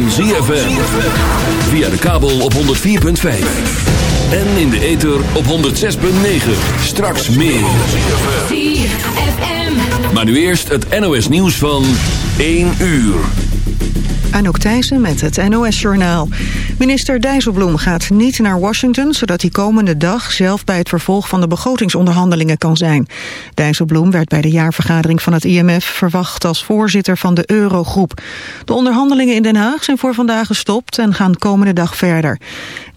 van ZFM. Via de kabel op 104.5. En in de ether op 106.9. Straks meer. ZFM. Maar nu eerst het NOS nieuws van 1 uur. Anouk Thijssen met het NOS-journaal. Minister Dijsselbloem gaat niet naar Washington... zodat hij komende dag zelf bij het vervolg van de begrotingsonderhandelingen kan zijn. Dijsselbloem werd bij de jaarvergadering van het IMF verwacht... als voorzitter van de Eurogroep. De onderhandelingen in Den Haag zijn voor vandaag gestopt... en gaan komende dag verder.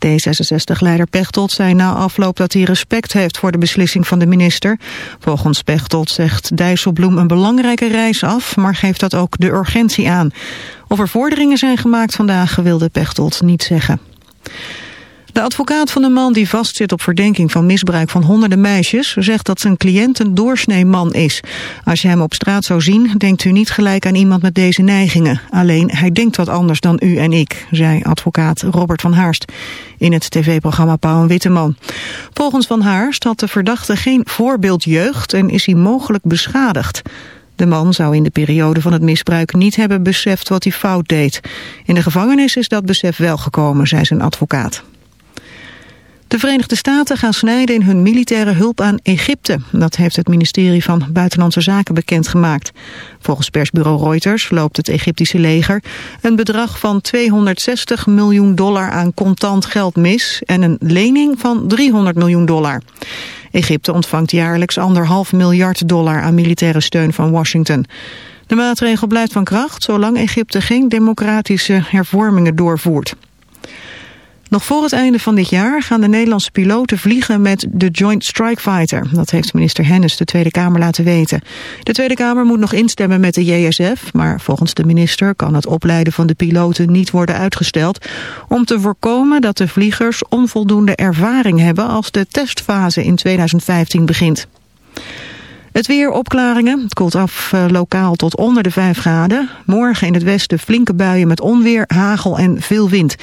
D66-leider Pechtold zei na afloop dat hij respect heeft... voor de beslissing van de minister. Volgens Pechtold zegt Dijsselbloem een belangrijke reis af... maar geeft dat ook de urgentie aan. Of er vorderingen zijn gemaakt vandaag wilde Pechtold niet zeggen. De advocaat van de man die vastzit op verdenking van misbruik van honderden meisjes... zegt dat zijn cliënt een doorsneeman is. Als je hem op straat zou zien, denkt u niet gelijk aan iemand met deze neigingen. Alleen hij denkt wat anders dan u en ik, zei advocaat Robert van Haarst... in het tv-programma Pauw en Witteman. Volgens Van Haarst had de verdachte geen voorbeeld jeugd... en is hij mogelijk beschadigd. De man zou in de periode van het misbruik niet hebben beseft wat hij fout deed. In de gevangenis is dat besef wel gekomen, zei zijn advocaat. De Verenigde Staten gaan snijden in hun militaire hulp aan Egypte. Dat heeft het ministerie van Buitenlandse Zaken bekendgemaakt. Volgens persbureau Reuters loopt het Egyptische leger een bedrag van 260 miljoen dollar aan contant geld mis... en een lening van 300 miljoen dollar. Egypte ontvangt jaarlijks anderhalf miljard dollar aan militaire steun van Washington. De maatregel blijft van kracht zolang Egypte geen democratische hervormingen doorvoert. Nog voor het einde van dit jaar gaan de Nederlandse piloten vliegen met de Joint Strike Fighter. Dat heeft minister Hennis de Tweede Kamer laten weten. De Tweede Kamer moet nog instemmen met de JSF, maar volgens de minister kan het opleiden van de piloten niet worden uitgesteld om te voorkomen dat de vliegers onvoldoende ervaring hebben als de testfase in 2015 begint. Het weer opklaringen. Het koelt af uh, lokaal tot onder de 5 graden. Morgen in het westen flinke buien met onweer, hagel en veel wind.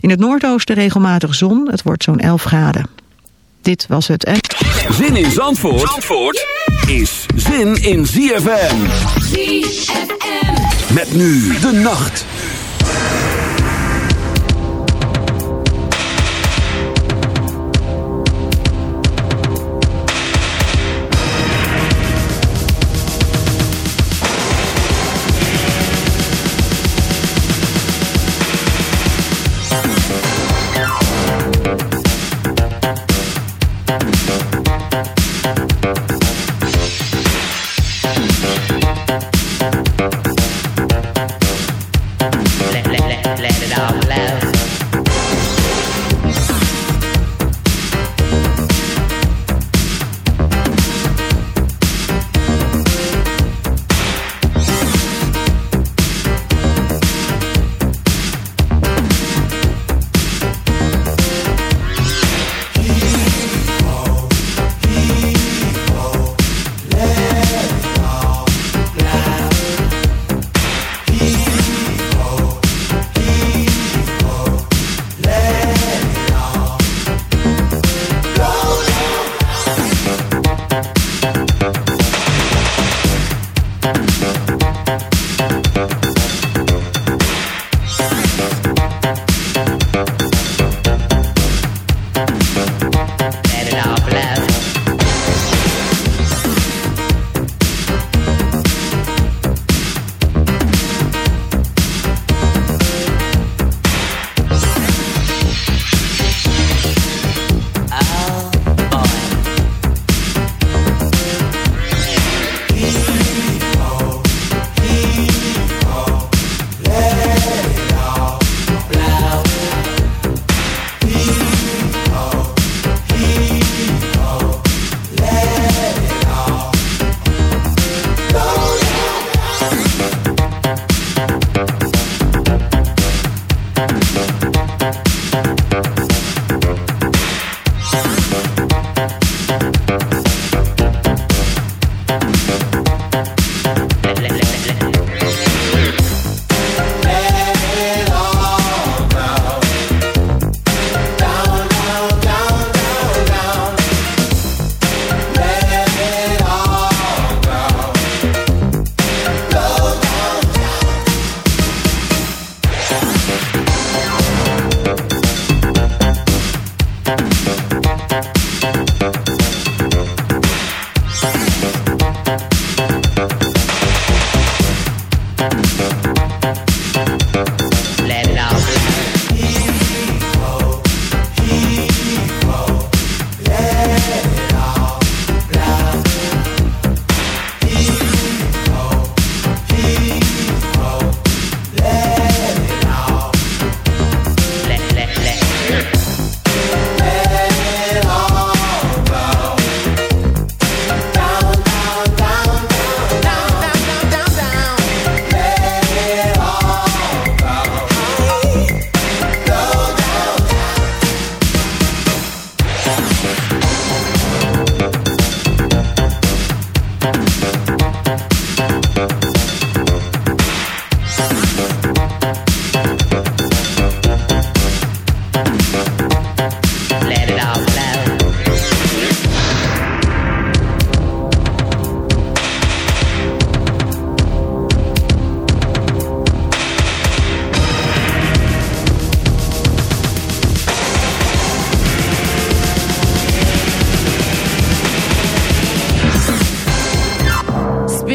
In het noordoosten regelmatig zon. Het wordt zo'n 11 graden. Dit was het. Zin in Zandvoort, Zandvoort is zin in ZFM. ZFM. Met nu de nacht.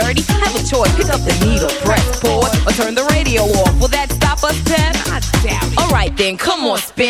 Dirty have a choice. Pick up the needle, press pause, or turn the radio off. Will that stop us, Pep? I doubt it. Alright then, come on, spin.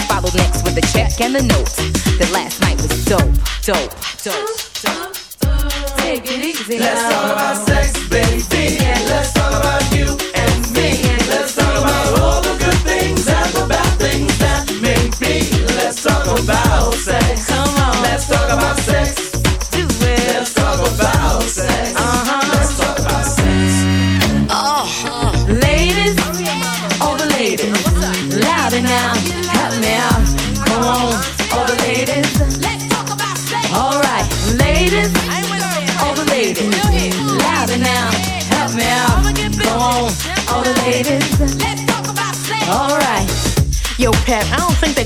Next with the check and the note. That last night was dope, dope, dope, dope. Take it easy. Let's talk about sex,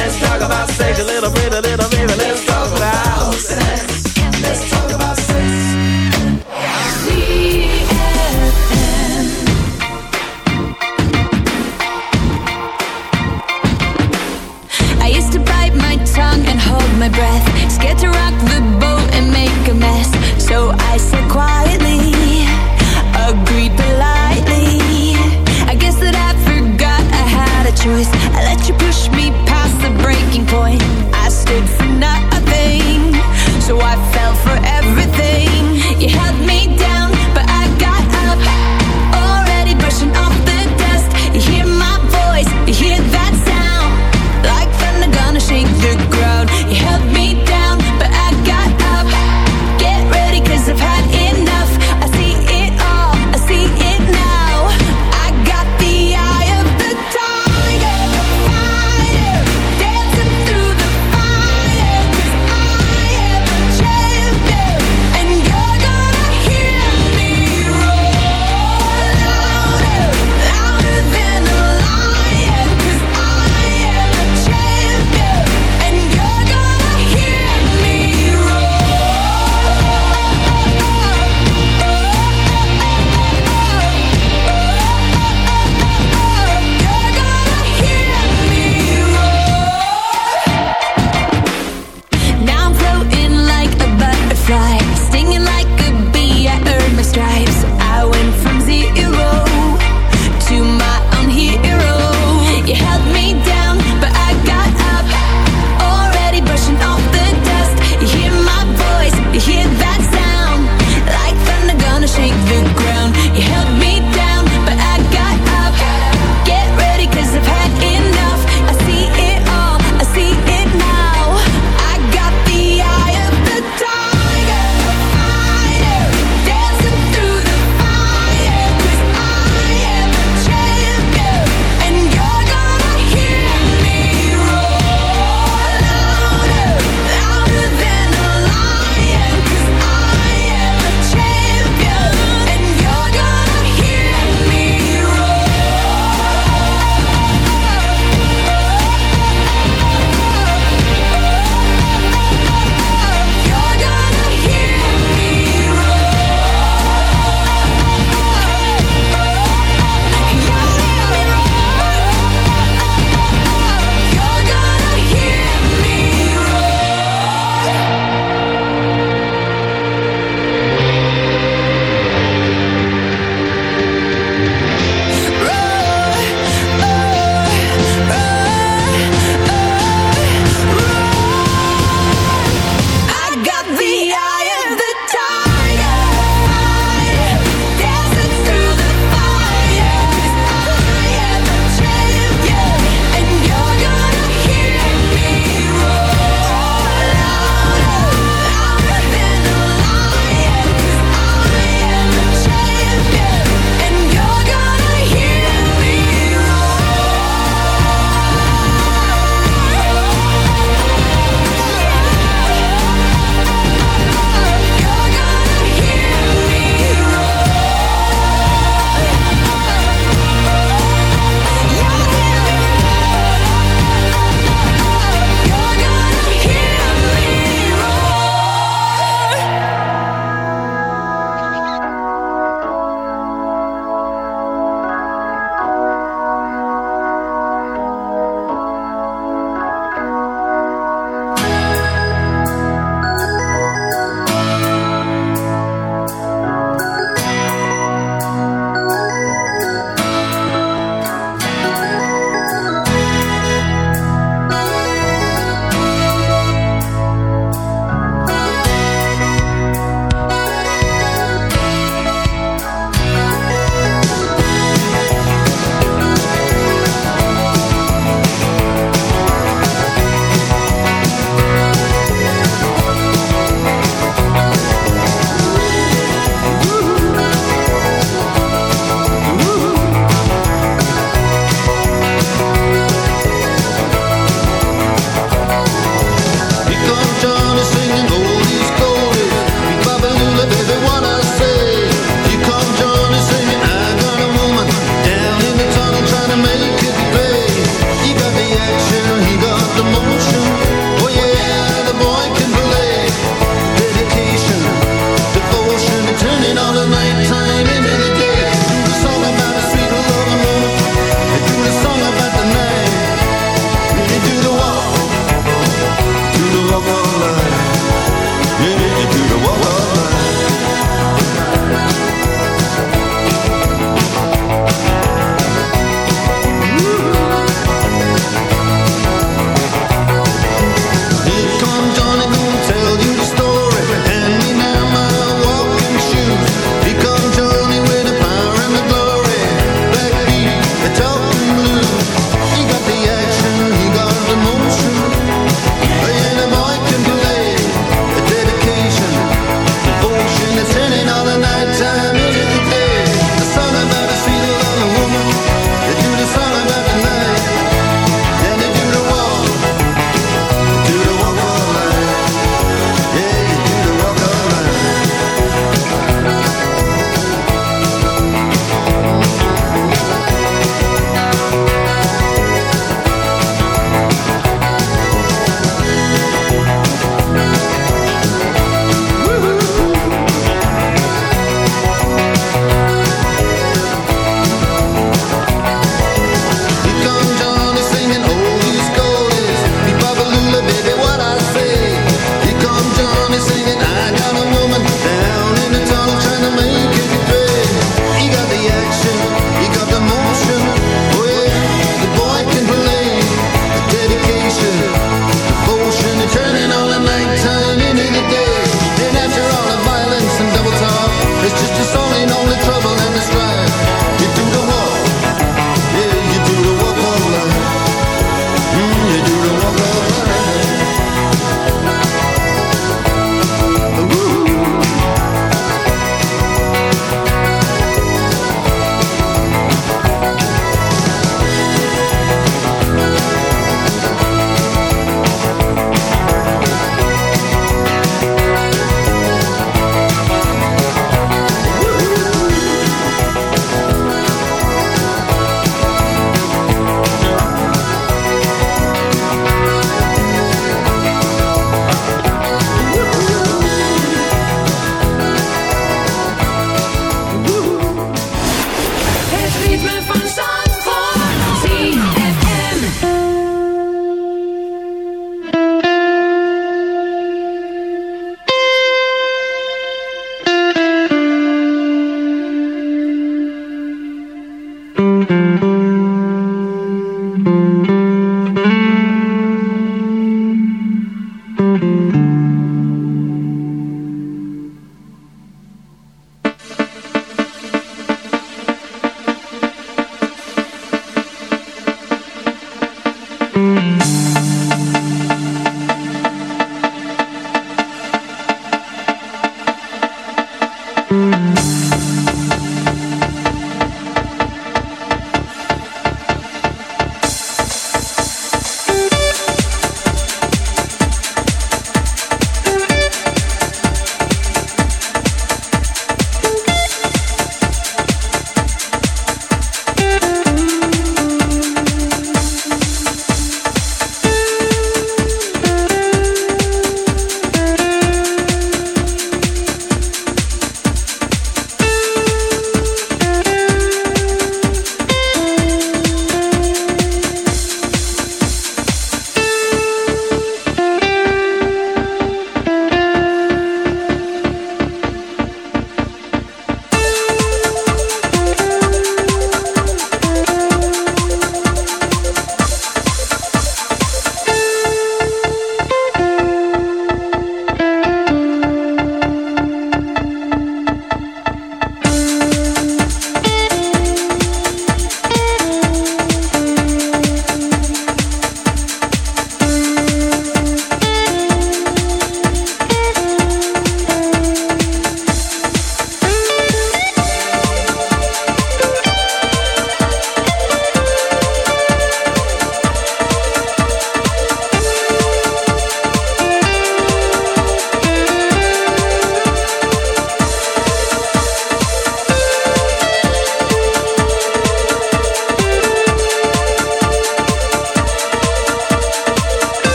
Let's talk about sex a little bit, a little bit. Let's talk about sex. Let's talk about sex. I used to bite my tongue and hold my breath, scared to rock the boat and make a mess. So I said quietly, agreed politely. I guess that I forgot I had a choice. I let you point. I stood for nothing,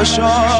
the shore.